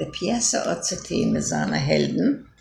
Der Piazza Ozzetene seiner Helden.